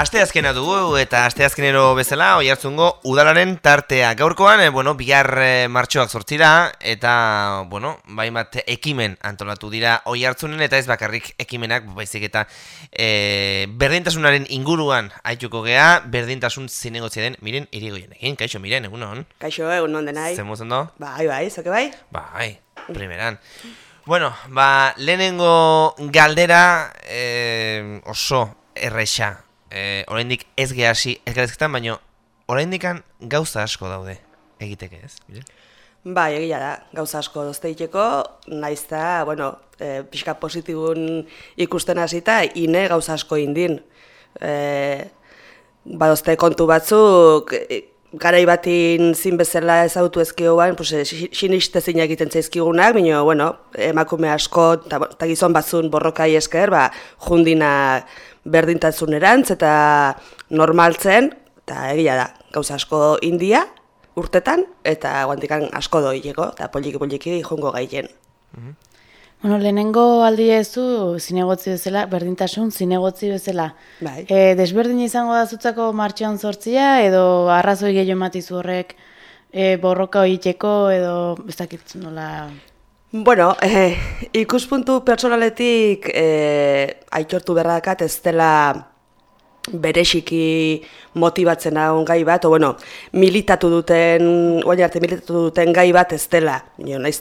Asteazkena dugu eta asteazkenero bezala oihartzungo udalaren tartea. Gaurkoan, eh, bueno, bihar eh, martxoak sortzira eta, bueno, bai bat ekimen antolatu dira oihartzunen eta ez bakarrik ekimenak, baizik eta eh, berdintasunaren inguruan aituko gea, berdintasun zinegotzia den, miren, irigoien egin, kaixo, miren, egun hon? Kaixo, egun hon denai. Zer ondo? Bai, bai, zoke bai? Bai, primeran. Bueno, ba, lehenengo galdera eh, oso erresa eh, oraindik ez gehasi, ez gerezketan, baina oraindikan gauza asko daude egiteke ez? Bile? Bai, egia da, gauza asko dozteiteko, naiz da, bueno, e, pixka positibun ikusten hasita, ine gauza asko indin. E, badozte kontu batzuk, e, garai batin zin bezala ezautu ezkioan, pues, e, siniste zina egiten zaizkigunak, baina, bueno, emakume asko, eta gizon batzun borrokai esker, ba, jundina berdintasunerantz eta normaltzen, eta egia da, gauza asko india, urtetan, eta guantikan asko doileko, eta poliki-poliki jongo gaien. Mhm. Bueno, lehenengo aldi ezu zinegotzi bezala, berdintasun zinegotzi bezala. Bai. E, desberdin izango da zutzako martxean sortzia, edo arrazoi gehiago matizu horrek e, borroka hoiteko, edo ez dakit nola... Bueno, eh, ikuspuntu personaletik eh, aitortu berrakat ez dela berexiki motibatzen hau gai bat, o bueno, militatu duten, oain arte militatu duten gai bat ez dela. Nio, naiz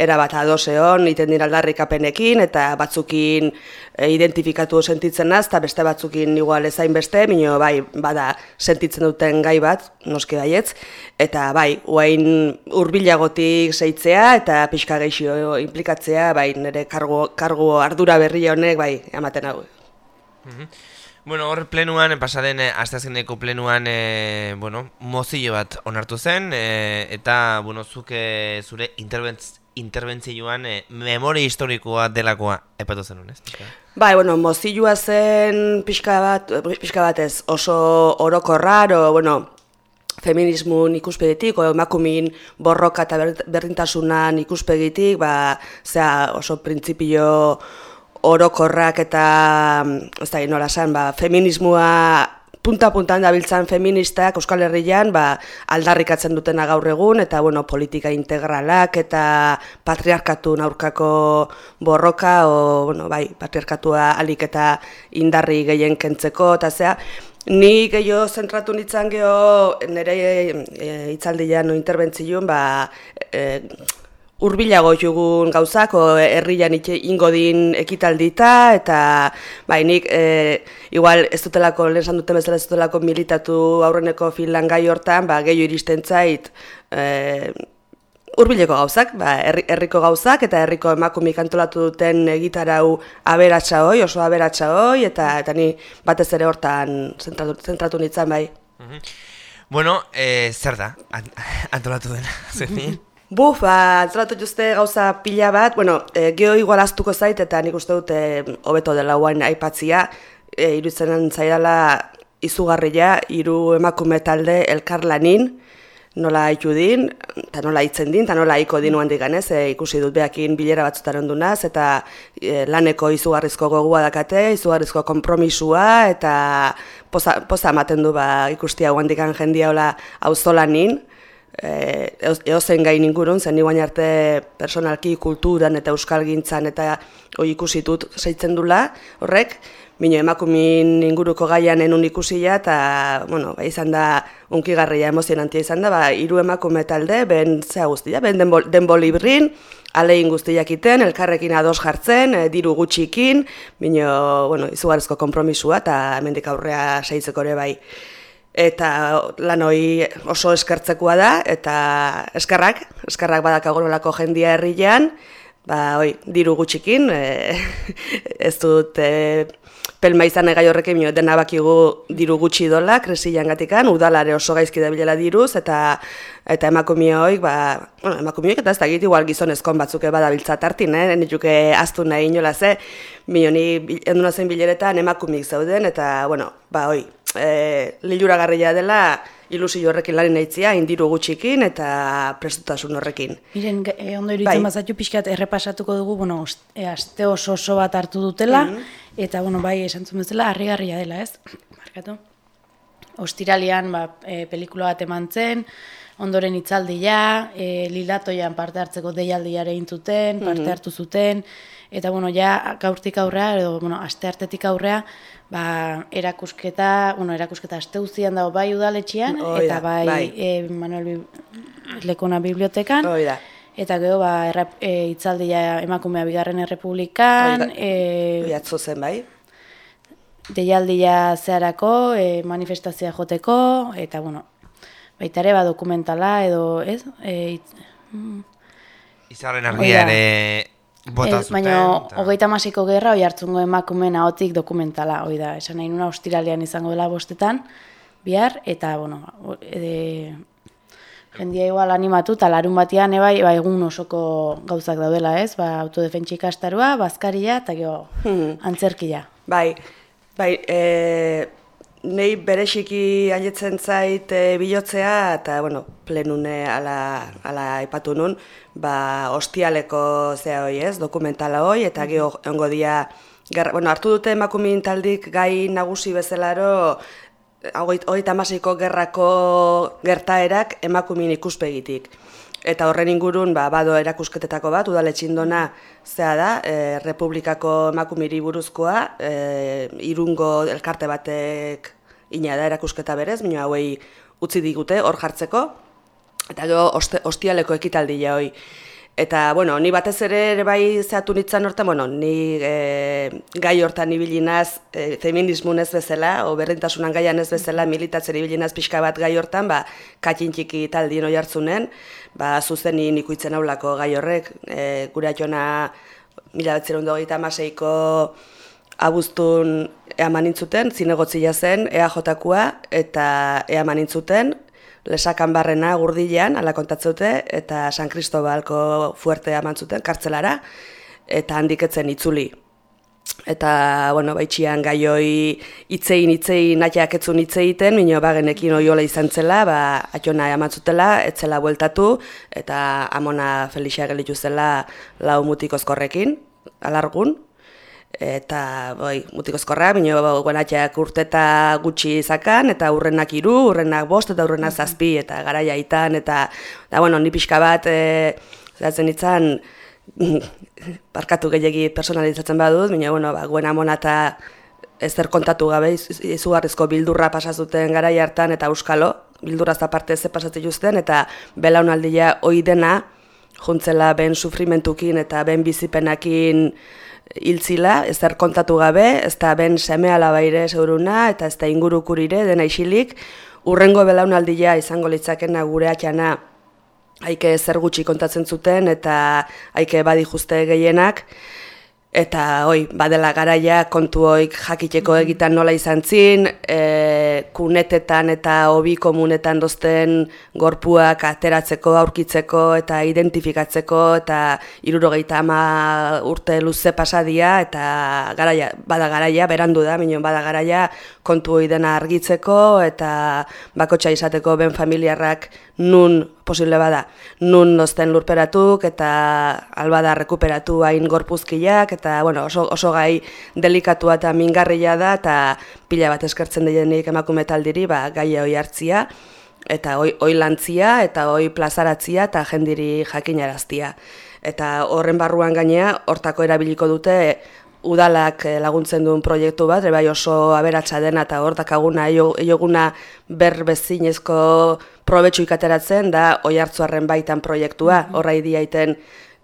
era bat adoseon, iten dira aldarrikapenekin, eta batzukin e, identifikatu sentitzen naz, eta beste batzukin igual ezain beste, minio, bai, bada sentitzen duten gai bat, noski baietz, eta bai, uain urbilagotik zeitzea, eta pixka geixio implikatzea, bai, nire kargo, kargo ardura berri honek, bai, ematen hau. Mm Bueno, hor plenuan, pasaden, eh, asteazkeneko plenuan, e, bueno, mozillo bat onartu zen, e, eta, bueno, zuke zure interbentz, interbentzioan e, memoria historikoa delakoa epatu zen ez? Bai, bueno, mozilloa zen pixka bat, pixka bat ez, oso orokorra, o, bueno, feminismun ikuspegitik, o emakumin borroka eta berdintasunan ikuspegitik, ba, zera oso printzipio orokorrak eta, ez da, nola san, ba, feminismoa punta-puntan dabiltzan feministak Euskal Herrian ba, aldarrikatzen dutena gaur egun, eta bueno, politika integralak eta patriarkatu aurkako borroka, o, bueno, bai, patriarkatua alik eta indarri gehien kentzeko, eta zea, Ni gehiago zentratu nintzen geho nire e, itzaldian no interbentzioen, ba, e, urbilago jugun gauzako herrian ingo din ekitaldita eta bai nik e, igual ez dutelako lehen esan duten bezala ez dutelako militatu aurreneko filan gai hortan ba gehiago iristen zait e, urbileko gauzak ba herriko gauzak eta herriko emakumik antolatu duten egitarau aberatsa hoi oso aberatsa hoi eta eta ni batez ere hortan zentratu, zentratu nintzen bai. Bueno, eh, zer da, antolatu dena, zer Buf, ba, antzolatu juzte gauza pila bat, bueno, e, geho igualaztuko zait, eta nik uste dute hobeto dela guain aipatzia, e, irutzen zaidala izugarria, hiru emakume talde elkarlanin, nola haitu din, eta nola hitzen din, eta nola haiko din uan diganez, e, ikusi dut behakin bilera batzutan ondunaz, eta e, laneko izugarrizko gogoa dakate, izugarrizko kompromisua, eta poza, poza ematen du ba, ikustia uan digan jendia hola auzolanin, eh eozen gain ingurun zen ni arte personalki kulturan eta euskalgintzan eta hoi ikusi dut saitzen dula horrek. Mino emakumin inguruko gaian enun ikusia eta, bueno, ba, izan da unkigarria emozionantia izan da, ba, hiru emakume talde, ben zea guztia, ben denbol, denbol ibrin, alein guztiak iten, elkarrekin ados jartzen, e, diru gutxikin, mino, bueno, izugarrizko kompromisua eta hemendik aurrea saitzeko ere bai eta lan hori oso eskertzekoa da eta eskarrak, eskarrak badakagolako jendia herrian, ba hoi, diru gutxikin, e, ez dut e, pelma izan egai horrekin, mio, dena bakigu diru gutxi dola, kresilan gatikan, udalare oso gaizki dabilela diruz, eta eta emakumioik, ba, bueno, emakumioik eta ez da egit igual gizonezkon batzuk badabiltza tartin, eh? nituke aztu nahi inola ze, mio, ni enduna zen bileretan emakumik zauden, eta, bueno, ba, oi, e, lilura garrila dela, ilusio horrekin lari nahitzia, indiru gutxikin eta prestutasun horrekin. Miren, e, ondo iruditzen bai. bazatu pixkat errepasatuko dugu, bueno, e, aste oso oso bat hartu dutela, mhm. eta, bueno, bai, esan zuen bezala, harrigarria dela, ez? Markatu? Ostiralian, ba, e, pelikula bat eman zen, ondoren itzaldia, e, lilatoian parte hartzeko deialdiare intzuten, parte mhm. hartu zuten, eta, bueno, ja, gaurtik aurrea, edo, bueno, aste hartetik aurrea, ba, erakusketa, bueno, erakusketa asteuzian dago bai udaletxean, eta bai, bai. E, Manuel Lekona bibliotekan. Oida. Eta gero, ba, errap, e, itzaldia emakumea bigarren errepublikan. Oida, e, zen bai. Deialdia zeharako, e, manifestazioa joteko, eta, bueno, baita ere, ba, dokumentala, edo, ez? E, it, mm. Izarren argia ere Bota zuten. Baina, hogeita masiko gerra, oi hartzungo emakumen ahotik dokumentala, oi da, esan nahi nuna ostiralean izango dela bostetan, bihar, eta, bueno, ede, jendia igual animatu, eta larun batian, ebai, ba, egun osoko gauzak daudela, ez? Ba, autodefentsi ikastarua, bazkaria, eta gero, hmm. antzerkia. Bai, bai, e, Nei berexiki haietzen zait e, bilotzea eta bueno, plenune ala ala aipatu nun, ba ostialeko zea hoi, ez, dokumentala hoi eta gero ongo dia bueno, hartu dute emakumin taldik gai nagusi bezalaro hogeita ko gerrako gertaerak emakumin ikuspegitik. Eta horren ingurun, ba, bado erakusketetako bat, udaletxindona zea da, e, Republikako emakumiri buruzkoa, e, irungo elkarte batek ina da erakusketa berez, minua hauei utzi digute hor jartzeko, eta jo ostialeko ekitaldia hoi. Eta, bueno, ni batez ere ere bai zehatu nintzen hortan, bueno, ni e, gai hortan ibilinaz, e, feminismun ez bezala, o berdintasunan gaian ez bezala, militatzen ibilinaz pixka bat gai hortan, ba, katin txiki taldien oi hartzunen, ba, zuzen ikuitzen aulako gai horrek, e, gure atxona mila betzerun dogeita amaseiko abuztun eaman intzuten, zinegotzia zen, EAJ-kua, eta eaman intzuten, lesakan barrena gurdilean, ala kontatzeute, eta San Cristobalko fuerte eman zuten, kartzelara, eta handiketzen itzuli. Eta, bueno, baitxian gaioi itzein, itzein, natiak etzun itzeiten, minio bagenekin oiola izan zela, ba, atxona amatzutela, etzela bueltatu, eta amona Felixa gelitu zela lau mutikozkorrekin, alargun, eta bai, mutikozkorra, bino guenatxeak urteta gutxi izakan, eta urrenak iru, urrenak bost, eta urrenak zazpi, eta garaia itan, eta, da, bueno, ni pixka bat, e, zeratzen itzan, parkatu gehiagi personalizatzen badut, bino, bueno, ba, guen amona eta ezer kontatu gabe, izugarrizko bildurra pasazuten garai hartan, eta euskalo, bildurra parte ze pasatzen juzten, eta belaunaldia hoi dena, juntzela ben sufrimentukin eta ben bizipenakin, hiltzila, ez da kontatu gabe, ez da ben seme alabaire zeuruna, eta ez da ingurukurire dena isilik, urrengo belaunaldia izango litzakena gure atxana haike zer gutxi kontatzen zuten, eta haike badi juste gehienak, Eta hoi, badela garaia kontu hoik jakiteko mm-hmm. egitan nola izan zin, e, kunetetan eta hobi komunetan dozten gorpuak ateratzeko, aurkitzeko eta identifikatzeko eta irurogeita ama urte luze pasadia eta garaia, bada garaia, berandu da, minon bada garaia kontu hoi dena argitzeko eta bakotxa izateko ben familiarrak nun posible bada, nun nozten lurperatuk eta albada rekuperatu hain gorpuzkiak eta bueno, oso, oso gai delikatua eta mingarria da eta pila bat eskertzen deienik emakume taldiri ba, gai hoi hartzia eta hoi, hoi lantzia eta hoi plazaratzia eta jendiri jakinaraztia. Eta horren barruan gainea, hortako erabiliko dute udalak eh, laguntzen duen proiektu bat, bai oso aberatsa dena eta hor dakaguna eioguna berbezinezko probetxu ikateratzen da oi hartzuarren baitan proiektua, horra idiaiten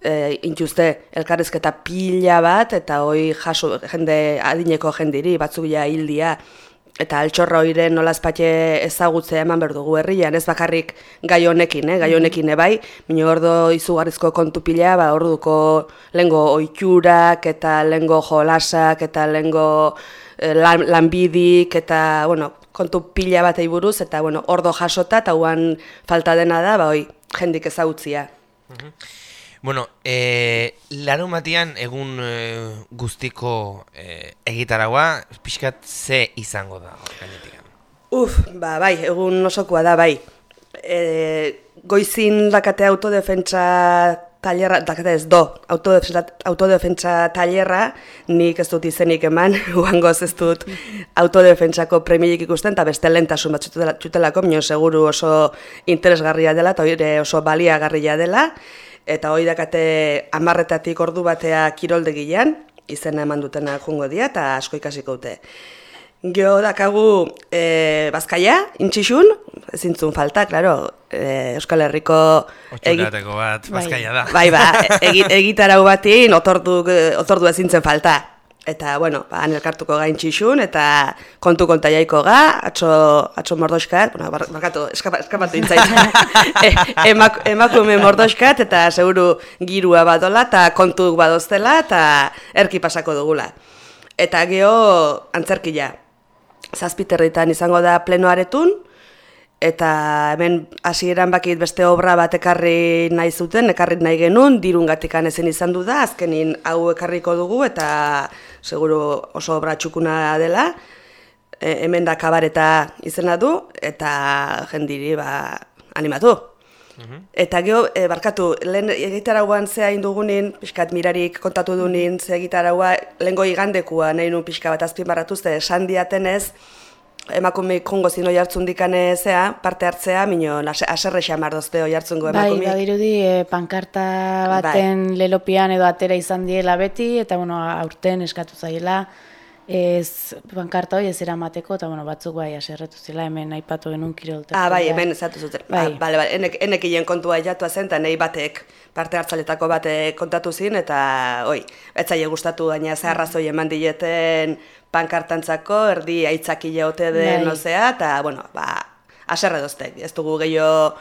e, intuzte elkarrezketa pila bat eta hoi jaso jende adineko jendiri, batzuk ja hildia, eta altxorra hoiren nolazpate ezagutzea eman behar dugu herrian, ez bakarrik gai honekin, eh? gai honekin ebai, minio ordo izugarrizko kontu pila, ba, orduko lengo oiturak eta lengo jolasak eta lengo lan, lanbidik eta, bueno, kontu pila bat buruz eta, bueno, ordo jasota eta guan falta dena da, ba, oi, jendik ezautzia. Mhm. Bueno, e, larun batian egun e, guztiko e, egitaragua, pixkat ze izango da, gainetik? Uf, ba, bai, egun osokoa da, bai. E, goizin dakate autodefentsa talerra, dakate ez do, autodefentsa, autodefentsa talerra, nik ez dut izenik eman, uangoz ez dut autodefentsako premilik ikusten, eta beste lentasun bat txutelako, minio seguru oso interesgarria dela, eta oso baliagarria dela, eta hori dakate amarretatik ordu batea kiroldegian, izena eman dutena jungo dia, eta asko ikasiko dute. Geo dakagu e, bazkaia, intxixun, ezintzun falta, klaro, e, Euskal Herriko... Otxurateko bat, bazkaia da. Bai, ba, egitarau batin, otordu, otordu ezintzen falta. Eta, bueno, ba, anelkartuko gain txixun, eta kontu konta jaiko ga, atxo, atxo mordoxkat, bueno, barkatu, eskapatu intzait, e, emak, emakume mordoxkat, eta seguru girua badola, eta kontuk badoztela, eta erki pasako dugula. Eta geho, antzerkila, zazpiterritan izango da plenoaretun, eta hemen hasieran bakit beste obra bat ekarri nahi zuten, ekarri nahi genuen, dirungatikan ezen izan du da, azkenin hau ekarriko dugu, eta seguru oso obra txukuna dela, e, hemen da kabareta izena du, eta jendiri ba, animatu. Eta geho, e, barkatu, lehen egitarauan zea indugunin, pixkat mirarik kontatu du nin, ze egitaraua lehenko igandekua nahi nun pixka bat azpimarratu, ze esan diatenez, emakumeik jongo zino jartzun dikane zea, parte hartzea, mino, aserre xamar dozte hoi hartzungo emakumeik. Bai, badirudi, e, pankarta baten bai. lelopian edo atera izan diela beti, eta bueno, aurten eskatu zaiela, ez bankarta hori ez eramateko, eta bueno, batzuk bai, aserretu zela, hemen aipatu genuen kirolta. Ah, bai, hemen ezatu zuten. Bai. Ah, bale, bale, enek, enek kontua jatua zen, eta nahi batek, parte hartzaletako batek kontatu zin, eta, oi, etzaile gustatu gaina zaharrazoi eman dileten pankartantzako, erdi aitzakile ote den, bai. ozea, eta, bueno, ba, aserre doztek, ez dugu gehiago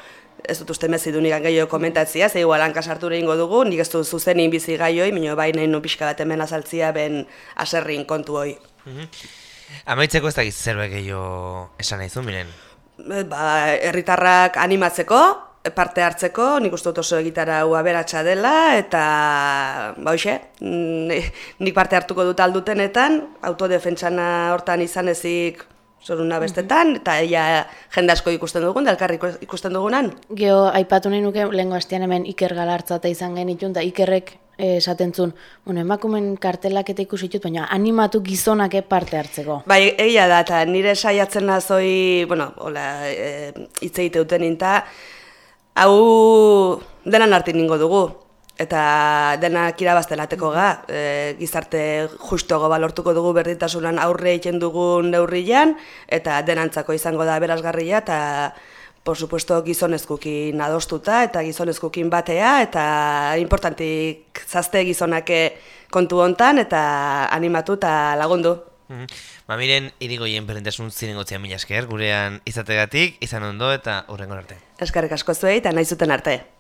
ez dut uste mezi du nigan gehiago komentatzia, ze igual hankasartu ingo dugu, nik ez du zuzen inbizi gaioi, minio bai nahi nu pixka bat hemen azaltzia ben aserrin kontu hoi. Mm Amaitzeko ez da zerbait gehiago esan nahi miren? Eh, ba, herritarrak animatzeko, parte hartzeko, nik uste dut oso egitara hau aberatsa dela, eta, ba hoxe, nik parte hartuko dut aldutenetan, autodefentsana hortan izan ezik zoruna bestetan, eta ella jende asko ikusten dugun, dalkarri ikusten dugunan. Geo, aipatu nahi nuke, lehen hastian hemen Iker galartza eta izan genitun, eta Ikerrek eh, esaten zuen, bueno, emakumen kartelak eta ikusitut, baina animatu gizonak parte hartzeko. Bai, egia da, eta nire saiatzen nazoi, bueno, hola, e, itzeite duten ninta, hau denan hartin ningo dugu, eta denak irabaztelateko ga, e, gizarte justogo balortuko dugu berdintasunan aurre egiten dugun neurrian, eta denantzako izango da berazgarria, eta por supuesto gizonezkukin adostuta, eta gizonezkukin batea, eta importantik zazte gizonake kontu hontan, eta animatu eta lagundu. Mm Ba miren, irigoien berdintasun zinengotzea mila esker, gurean izategatik, izan ondo eta hurrengo arte. Eskarrik asko zuei, eta nahi zuten arte.